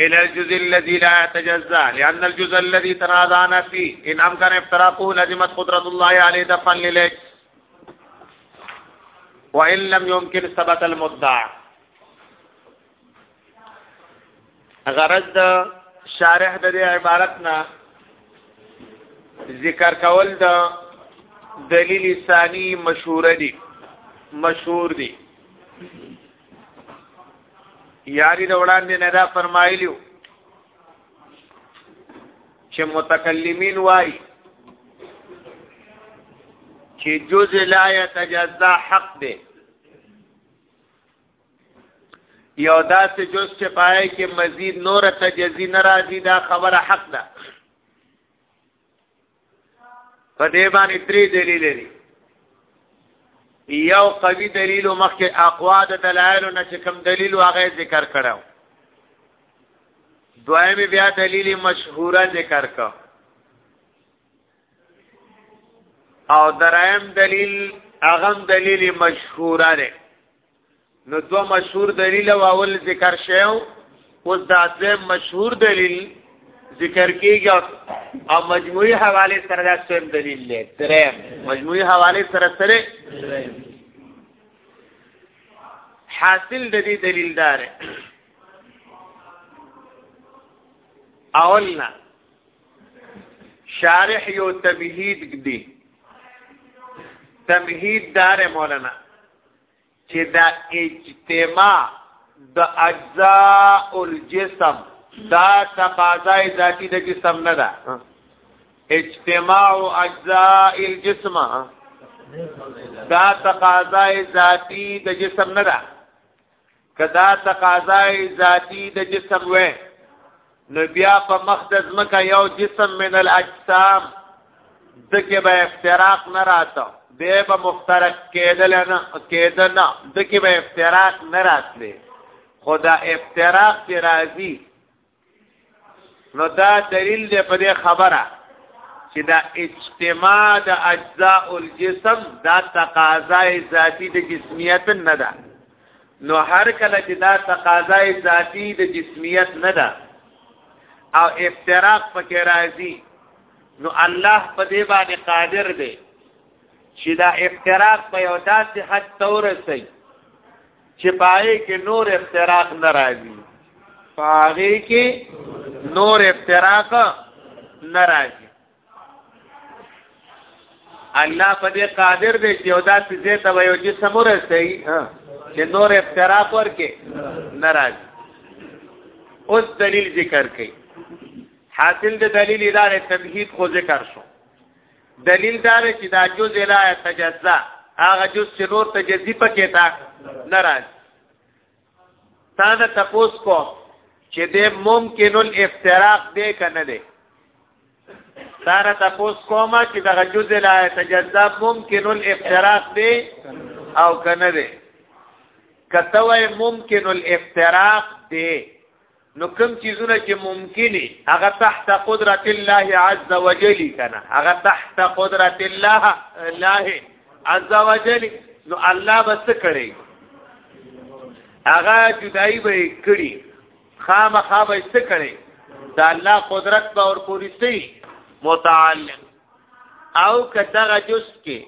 الى الجزء الذي لا يتجزا لان الجزء الذي تنازعنا فيه ان امكن افتراقه لزمت قدره الله عليه دفعا لليك وان لم يمكن ثبت المدعى غرض د شارح د دې عبارت نه ذکر کول د دلیل ثانی مشهور دي مشهور دي یاري د وړاندې نه دا فرمایلیو چې متکلمین وای چې جز لا يتجزا حق دی یو داسې جز چې پای کې مزید نور تجزی ناراضی دا خبره حق ده په دې باندې درې دلیل لري یو قوي دلیل مخکې اقوا د دلایل نه چې کوم دلیل واغې ذکر کړو دویم بیا دلیل مشهوره ذکر کړو او درایم دلیل اغم دلیل مشهوره ده نو دو مشهور دلیل او اول ذکر شیو اوس دا دویم مشهور دلیل ذکر کیږي او مجموعي حواله سره دا سم دلیل دی دریم مجموعي حواله سره سره حاصل د دې دلیل دار اولنا شارح یو تمهید دی تمهید دار مولانا چې دا اجتماع د اجزاء الجسم دا تقاضا ذاتی د جسم نه ده اجتماع اجزاء الجسم دا تقاضا ذاتی د جسم نه ده کدا تقاضای ذاتی د جسم وې نو بیا په مخ د ځمکه یو جسم من الاجسام دکې به افتراق نه راته دی به مفترق کېدل نه کېدل نه دکې به افتراق نه راتلې خدا افتراق چې راځي نو دا دلیل دی په دې خبره چې دا اجتماع د اجزاء الجسم دا تقاضای ذاتی د جسمیت نه ده نو هر کله چې دا تقاضای ذاتی د جسمیت نه ده او افتراق پکې راځي نو الله په دې باندې قادر دی چې دا افتراق په یو داسې حد تورسي چې پای کې نور افتراق نه راځي پای کې نور افتراق نه راځي الله په دې قادر دی چې یو داسې ځای ته به یو جسم ورسوي چې نور افتراق ورکې نه راځي اوس دلیل ذکر کوي حاصل د دلیل اداره تمهید خو ذکر شو دلیل دا دی چې دا جز لا تجزا هغه جز چې نور تجزی پکې تا ناراض تا نه تپوس کو چې دې ممکن الافتراق دې کنه دې تا نه تپوس کومه چې دا جز لا تجزا ممکن الافتراق دې او کنه دې کته وای ممکن الافتراق دې نو کوم چیزونه چې ممکنه هغه تحت قدرت الله عز وجل کنه هغه تحت قدرت الله الله عز وجل نو الله بس کړي هغه جدائی به کړي خامخا به څه کړي دا الله قدرت به اور پوری سي متعلق او کداغه جز کې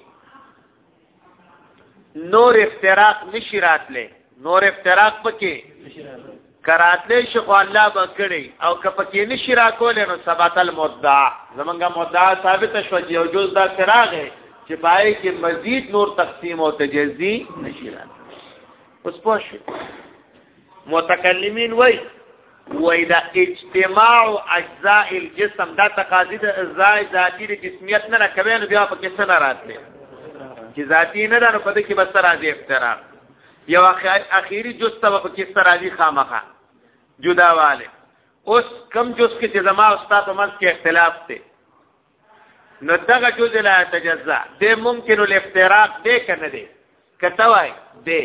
نور افتراق نشی راتله نور افتراق پکې کراتله شي خو الله به کړی او که پکې نشی را کول نو ثبات المدعا زمونږه مدعا ثابت شو چې یو جز دا فراغ چې پای کې مزید نور تقسیم او تجزی نشی راتله اوس پوه شو متکلمین وای وای دا اجتماع اجزاء الجسم دا تقاضی د اجزاء ذاتی د جسمیت نه راکوي نو بیا په کې څه نه راتلی چې ذاتی نه ده نو په دې کې بس راځي افتراق یو اخیری جز ته په کې څه راځي خامخا جداواله اوس کم جز کې چې زما استاد منځ کې اختلاف دی نو دغه جز لا تجزا د ممکن الافتراق دی کنه دی کته وای دی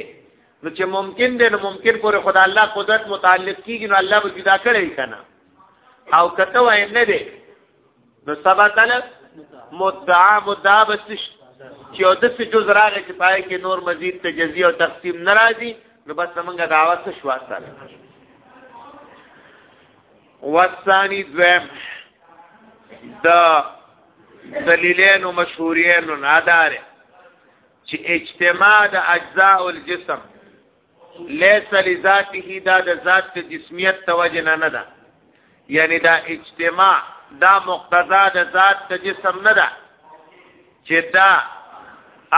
نو چې ممکن دی نو ممکن پورې خدای الله قدرت متعلق کیږي نو الله به جدا کړی کنه او کته وای نه دی نو سبا تعالی مدعا مدعا بس چې او د څه جز راغی چې پای کې نور مزید تجزیه او تقسیم ناراضي نو بس موږ دعوت شو سره والثاني دویم د دلیلینو مشهورینو نادار چې اجتماع د اجزاء الجسم ليس لذاته دا د ذات جسمیت توجه نه نه ده یعنی دا اجتماع دا مقتضا د ذات جسم نه ده چې دا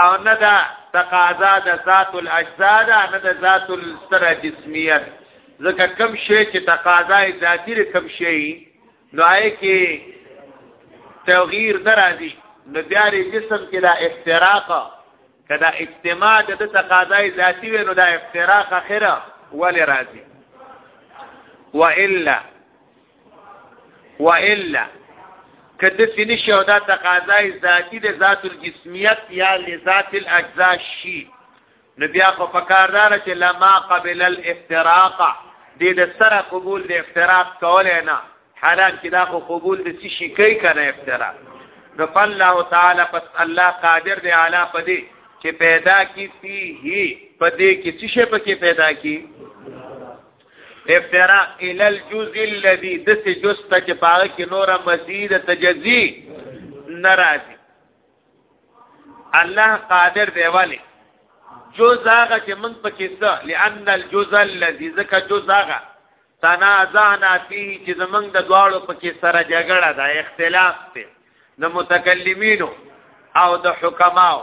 او نه دا تقاضا د ذات الاجزاء دا نه د ذات الستر جسمیت ځکه کم شی چې تقاضا ذاتی لري کم شی نو آی کې تغییر ناراضي نو بیا جسم کې دا افتراق کدا اجتماع د تقاضا ذاتی وي نو دا افتراق اخره ولې راځي والا والا کده سینې شو دا تقاضای ذاتی د ذات الجسمیت یا لذات الاجزاء شی نو بیا خو پکاردار چې لما قبل الافتراق دې د سره قبول د افتراق کول نه حالان کې دا خو قبول د شي کوي کنه افتراق نو الله تعالی پس الله قادر دی علی پدې چې پیدا کی فيه پدې کې څه شي پکې پیدا کی افتراق الى الجزء الذي دس جزء ته چې پاره کې نور مزید تجزی ناراضي الله قادر دی والی جزء هغه چې موږ پکې څه لئن الجزء الذي ذکر جزء هغه تنازعنا فيه چې زمنګ د دواړو پکې سره جګړه ده اختلاف دی د متکلمینو او د حکماو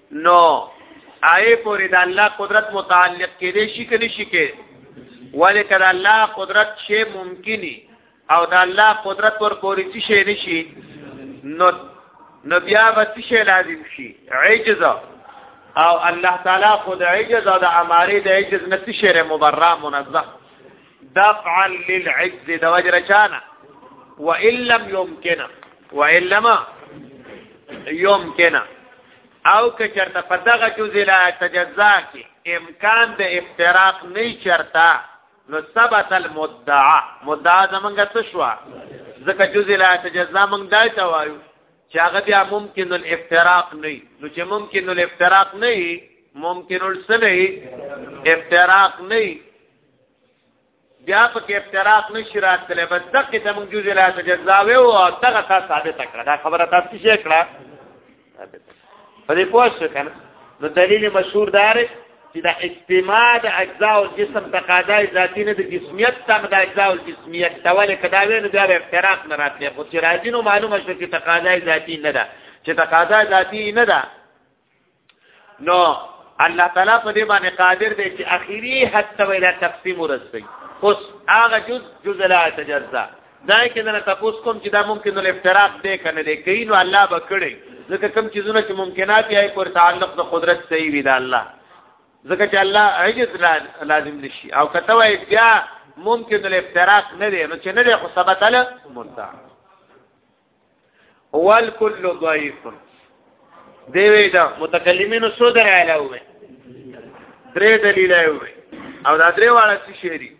نو آئے پوری دا الله قدرت متعلق کې دې شي کني شي کې ولې کړه الله قدرت شی ممکنی او دا الله قدرت ور پوری څه شي نشي نو نو بیا به څه شی لازم شي عجز او الله تعالی خود عجز او د اماره د عجز نه څه شی مبرا منزه دفعا للعجز د وجر چانه وان لم يمكن وان لم يمكن او که چرته په دغه جزء لا تجزا کې امکان د افتراق نه چرته نو ثبت المدعا مدعا زمونږه څه شو ځکه جزء لا تجزا مونږ دای ته وایو چې هغه بیا ممکن الافتراق نه نو چې ممکن الافتراق نه ممکن السنه افتراق نه بیا په کې افتراق نشي راتللی بس دقه ته موږ جزء لا تجزاوي او دغه تا ثابت کړه دا خبره تاسو شي کړه په دې پوه شو کنه نو دلیل مشهور دار چې دا اجتماع د اجزاء او جسم تقاضا ذاتی نه د جسمیت تم د اجزاء او جسمیت تول کدا وینو بیا افتراق نه راتلی خو چې راځي نو معلومه شو چې تقاضا ذاتی نه ده چې تقاضا ذاتی نه ده نو الله تعالی په دې باندې قادر دی چې اخیری حد ته ویلا تقسیم ورسوي اوس هغه جز جز لا تجزا دا کې نه تاسو کوم چې دا ممکن الافتراق دی کنه دی کین الله به کړي ځکه کوم چیزونه چې ممکنات یې پر تعلق د قدرت صحیح وي دا الله ځکه چې الله عجز لازم نشي او کته وای بیا ممکن الافتراق نه دی نو چې نه دی خو ثبت له مدعا وال کل ضعیف دی وی دا متکلمینو سو در علاوه درې دلیل وي او دا درې واړه څه شری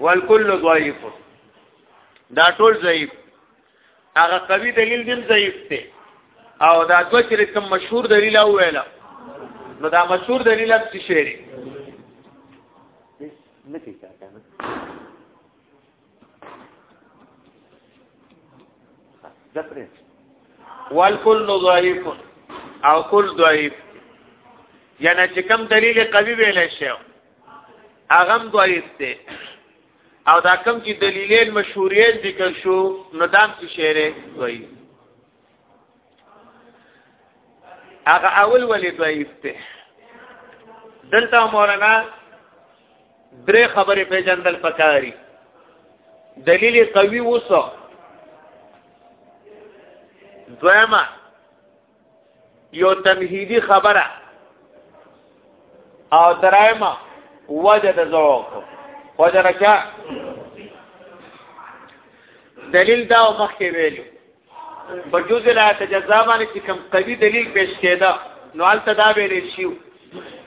والکل ضعیف دا ټول ضعیف هغه قوي دلیل دیم ضعیف دی او دا دو چې کوم مشهور دلیل او ویل نو دا مشهور دلیل هم څه شی دی نه کیږي ذکر والکل ضعیف او کل ضعیف یعنی چې کوم دلیل قوی ویل شي هغه ضعیف دی او دا کم چې دلیلین مشهورین ذکر شو نو دام څه شعر وایي هغه اول ولې ضعیف دی دلته مولانا درې خبرې پیژندل پکاري دلیل قوي وسو دویمه یو تمهیدی خبره او درایمه وجه د ذوق وجه رچا دلیل دا مخکې ویلو په جزء لا تجزا باندې چې کوم قوي دلیل پیش کېده نو البته دا ویل شي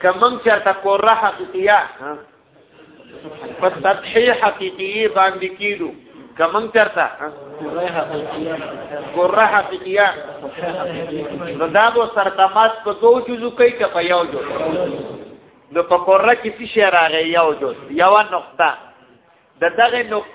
کمن چرته کوره حقیقیه په سطح حقيقي باندې کیدو کمن چرتا ګره حقيقيه نو دا به سرتماس په دوه جزو کوي که په یو جزو نو په ګره کې څه شی راغی یو جزو یو نقطه د دغه نقطه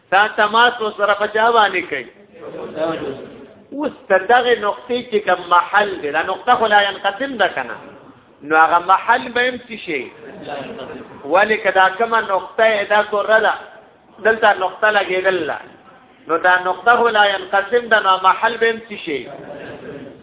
دا تماس سره په چا باندې کوي اوس دغه نقطې چې کوم محل دی دا نقطه خو لا ينقسم ده کنه نو هغه محل به هم څه شي ولی کدا کومه نقطه ادا کوره ده دلته نقطه لګېدل نو دا نقطه خو لا ينقسم ده نو محل به هم څه شي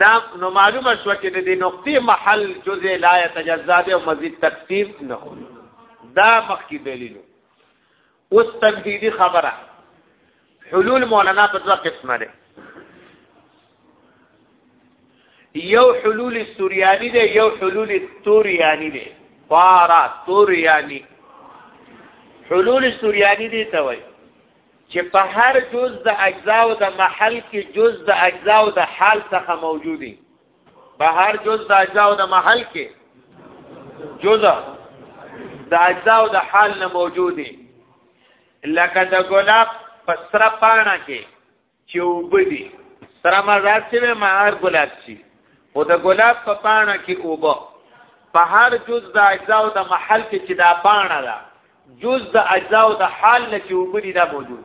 دا نو معلومه شو چې د دې نقطې محل جزء لا يتجزا دی او مزید تقسیم نه هو دا مخکې دلیل اوس تنفیذی خبره حلول مولانا په دوه قسمه ده یو حلول سوریانی ده یو حلول توریانی ده فارا توریانی حلول سوریانی دي ته وای چې په هر جز د اجزاء او د محل کې جز د اجزاء او د حال څخه موجودي په هر جز د اجزاء او د محل کې جز د اجزاء او د حال نه موجودي لکه د ګلاب په سره پاڼه کې چې وبدي سره ما راځي به مهار ګلاب شي او د ګلاب په پاڼه کې اوبه په هر جز د اجزا او د محل کې چې دا پاڼه ده جز د اجزا او د حال نه چې وبدي دا موجود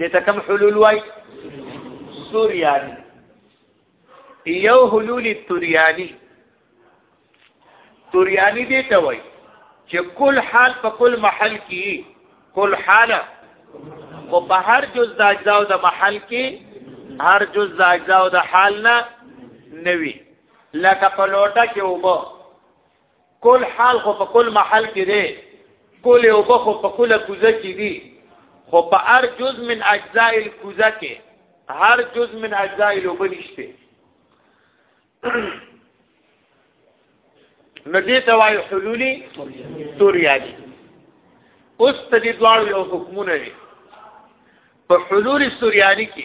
د تکم حلول وای سوریا یو حلول توریانی توریانی دی ته وای چې کل حال په کل محل کې کل حاله او په هر جز د اجزاء د محل کې هر جز د اجزاء د حال نه نوي لکه په لوټه کې وبو کول حال خو په کول محل کې دی کول او په خو په کوله کوزه کې دی خو په هر جز من اجزاء الکوزه کې هر جز من اجزاء لوبنشته ندی توای حلولی توریاجی اوس ته دې دواړو یو حکمونه دي په حضور سوریانی کې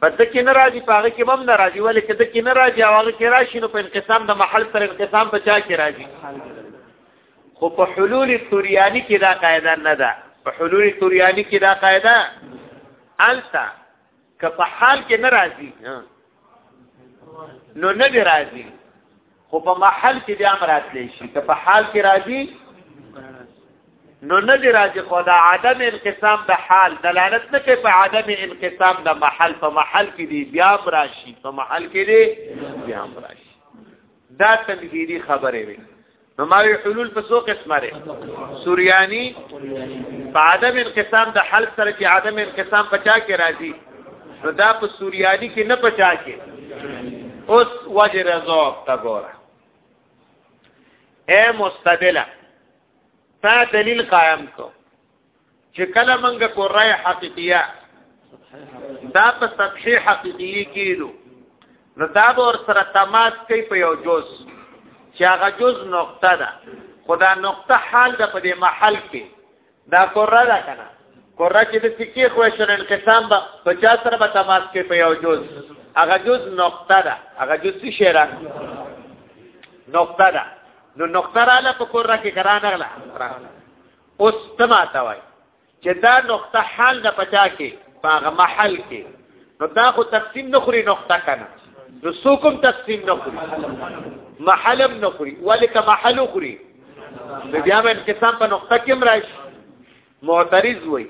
په د کې نه راځي په هغه کې هم نه راځي ولې چې د کې نه راځي او هغه کې راشي نو په انقسام د محل سره انقسام په چا کې راځي خو په حلول توریانی کې دا قاعده نه ده په حلول توریانی کې دا قاعده التا که په حال کې نه راځي نو نه دی راځي خو په محل کې بیا مراتلی شي که په حال کې راځي نو نه دی راځي خو دا عدم انقسام د حال دلالت نه کوي په عدم انقسام د محل په محل کې دی بیا راشي په محل کې دی بیا راشي دا تنګيري خبره وي نو ما حلول په څو قسمه لري سورياني په عدم انقسام د حل سره کې عدم انقسام په چا کې راځي نو دا په سوریانی کې نه پچا کې اوس وجه رزوق تا ګوره اے مستدله تا دلیل قائم کو چې کله منګه قرای حقیقیه دا په صفحه حقیقی کېلو نو دا به ور سره تماس کوي په یو جز چې هغه جز نقطه ده خدا نقطه حال ده په دې محل کې دا کره ده کنه کره چې د سکه خو شر انقسام به په چا سره به تماس کې په یو جز هغه جز نقطه ده هغه جز څه شی ده نقطه ده نو نقطه رااله په کره کې کرا نغله اوس تما تا وای چې دا نقطه حال د پچا کې په محل کې نو دا خو تقسیم نه خوري نقطه کنه نو سوکم تقسیم نه خوري محلم نه خوري ولیک محل خوري نو بیا به انقسام په نقطه کې هم راشي معترض وي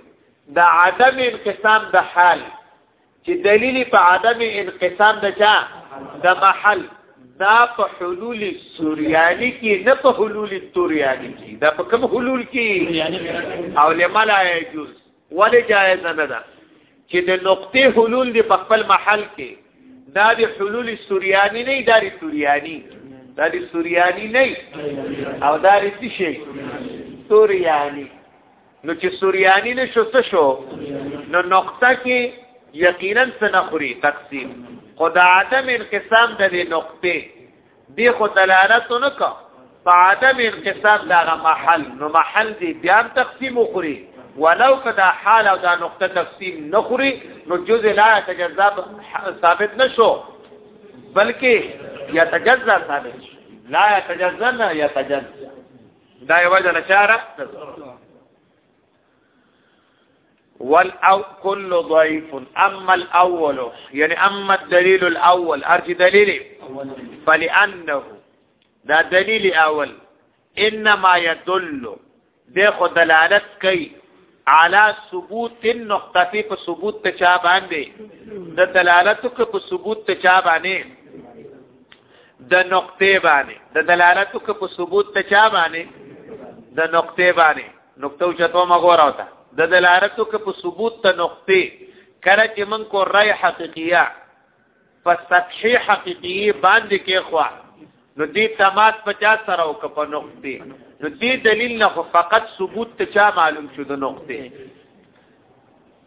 د عدم انقسام د حال چې دلیل په عدم انقسام د چا د محل دا په حلول سوریانی کې نه په حلول توریانی کې دا په کوم حلول کې او لملا یجوز ولې جایز نه ده چې د نقطې حلول دی په خپل محل کې دا د حلول سوریانی نه دا د سوریانی دا د سوریانی نه او دا د څه شي سوریانی نو چې سوریانی نه شو څه شو نو نقطه کې یقینا سنخوري تقسیم خدا عدم انقسام د نقطې دی خو دلالت نه کو په عدم انقسام دا محل نو محل دی بیا تقسیم وخوري ولو کدا حال او دا نقطه تقسیم نخوري نو جزء لا يتجزا ثابت نشو بلکې يتجزا ثابت شو لا يتجزا نه يتجزا دا یو ځل چاره والأو كل ضعيف أما الأول يعني أما الدليل الأول أرجي دليلي فلأنه دا دليل أول إنما يدل دخو دلالت كي على ثبوت النقطه په ثبوت ته چا باندې د دلالت کو په ثبوت ته چا باندې د نقطه باندې د دلالت کو په ثبوت ته چا باندې د نقطه باندې نقطه او چتو ما غوراو ته د دلالتو کې په ثبوت ته نقطه کله چې من کو رای حقیقیه په سطحي حقیقیه باندې کې خو نو دې تماس 50 سره او په نقطه نو دې دلیل نه فقط ثبوت ته چا معلوم شو د نقطه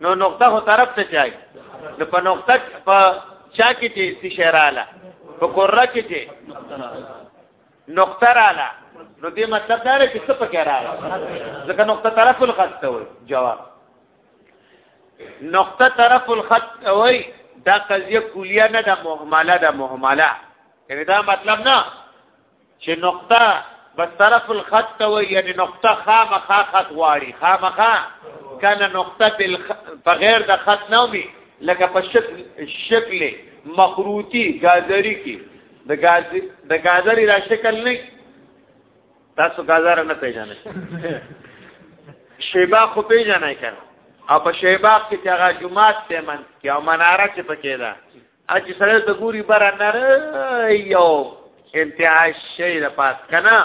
نو نقطه هو طرف ته چای نو په نقطه په چا کې چې استشاراله په قره کې چې نقطه رااله نو دې مطلب دا دی چې څه پکې رااله ځکه نقطه طرف الخط ته وایي جواب نقطه طرف الخط ته وایي دا قضیه کلیه نه ده مهمله ده مهمله یعنی دا مطلب نه چې نقطه بس طرف الخط ته وي یعنی نقطه خامخا خط غواړي خامخا کنه نقطه بل په غیر د خط نه وي لکه په شکل شکل مخروطی گازری کې د گاز د گازری را شکل نه تاسو گازر نه پیژنئ شیبا خو پیژنئ کنه او په شیبا کې چې هغه جمعات ته من کې او مناره چې پکې ده اج سره ته ګوري بار نر یو انتها شی د پات کنه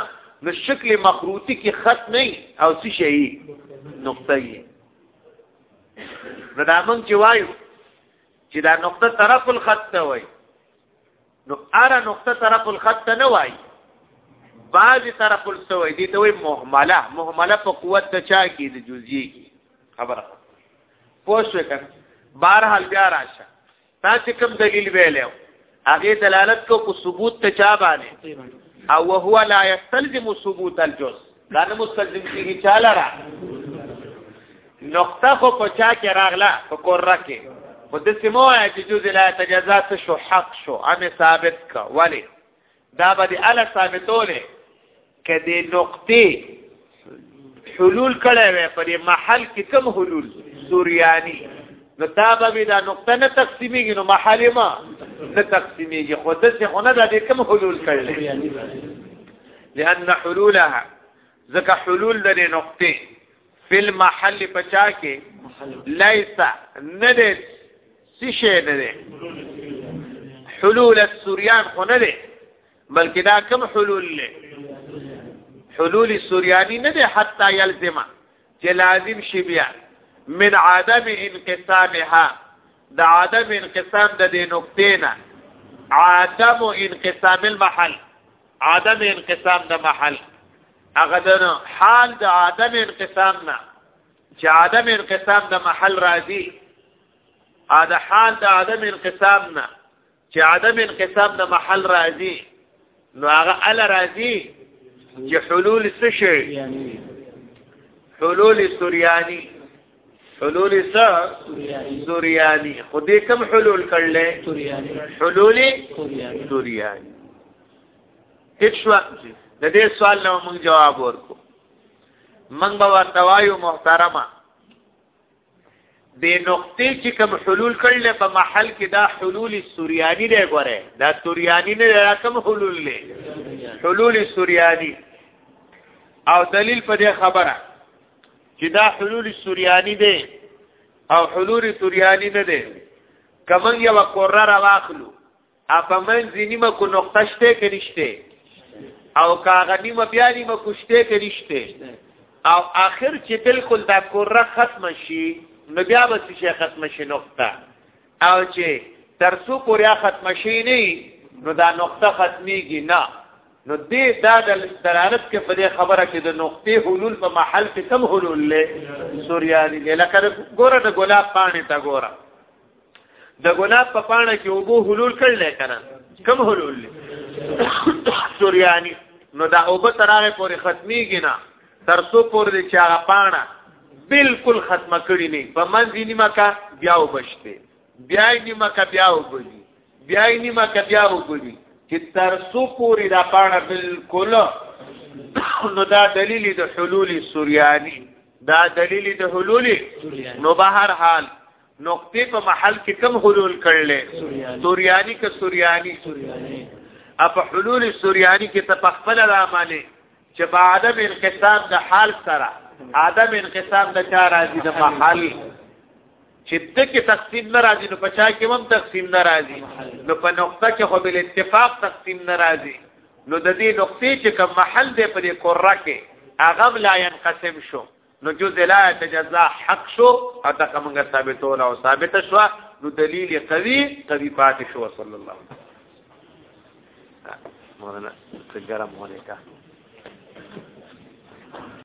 نو شکل مخروطی کې خط نه او څه شی نقطه یې نو دا مونږ چې وایو چې دا نقطه طرف الخط ته وایي نو اره نقطه طرف الخط ته نه وایي بعضی طرف السوی دي ته وایي مهمله مهمله په قوت ته چا کې د جزئي کې خبره پوه شو کنه بهر حال بیا راشه تا چې کوم دلیل ویلو هغه دلالت کو په ثبوت ته چا باندې او وهو لا يستلزم ثبوت الجزء دا نه مستلزم کیږي چاله را نقطه خو په چا کې راغله په کورره کې په دې سمو چې جزء لا تجزا شو حق شو امه ثابت کا ولی دا به د اله ثابتولې کدی نقطې حلول کړي وي پر محل کې کم حلول سوریانی نو دا به دا نقطه نه تقسیمیږي نو محل ما نه تقسیمیږي خو د څه خونه دا کم حلول کړي لأن حلولها ځکه حلول د نقطې فل محل پچا کې ليس نه دې څه شي نه دې حلول السوريان خو نه دې بلکې دا کم حلول له حلول السورياني نه دې حتا يلزم چې لازم شي بیا من عدم انقسامها د عدم انقسام د دې نقطې نه عدم انقسام المحل عدم انقسام د محل هغه د حال د عدم انقسام نه چې عدم انقسام د محل راځي ا د حال د عدم انقسام نه چې عدم انقسام د محل راځي نو هغه ال راځي چې حلول څه شي حلول سوریانی حلول څه سوریانی خو دې کوم حلول کړل سوریانی حلول سوریانی ټیک شو د دې سوال نو موږ جواب ورکو موږ به ورته وایو محترمه د نقطې چې کوم حلول کړل په محل کې دا حلول سوریانی دی ګوره دا سوریانی نه دا کوم حلول دی حلول سوریانی او دلیل په دې خبره چې دا حلول سوریانی دی او حلول سوریانی نه دی کوم یو قرره واخلو اپا من زینیمه کو نقطه شته که نشته او کاغه نیمه بیا نیمه کو شته که نشته او آخر چې بالکل دا کره ختم شي نو بیا به شي ختم شي نقطه او چې ترسو پوریا ختم شي نه نو دا نقطه ختميږي نه نو دې دا د دلالت کې په دې خبره کې د نقطې حلول په محل کې کم حلول لې سوریاني لکه ګوره د ګلاب پانی تا ګوره د ګلاب په پاڼه کې اوبو حلول کړل کنه کم حلول سوریانی نو دا اوبه تر هغه پورې ختميږي نه تر څو پورې چې هغه پاڼه بالکل ختمه کړی نه په منځ نیمه کا بیا وبشته بیا نیمه کا بیا وبلی بیا نیمه کا بیا وبلی چې تر څو پورې دا پاڼه بالکل نو دا دلیل د حلول سوریانی دا دلیل د حلول نو به هر حال نقطه په محل کې کم حلول کړل سوریانی که سوریانی اپ حلول سوریانی کې تپخپل را معنی چې بعدم انقسام د حال سره عدم انقسام د چا راځي د محل چې دغه تقسیم ناراضي نو پچا کې هم تقسیم ناراضي نو په نقطه کې خو بل اتفاق تقسیم ناراضي نو د دې نقطې چې کوم محل دی په دې کره کې هغه لا ينقسم شو نو جز لا تجزا حق شو او دا کومه ثابتونه او ثابت شو نو دلیل قوی قوی پات شو صلی الله علیه وسلم مولانا څنګه رامونه کا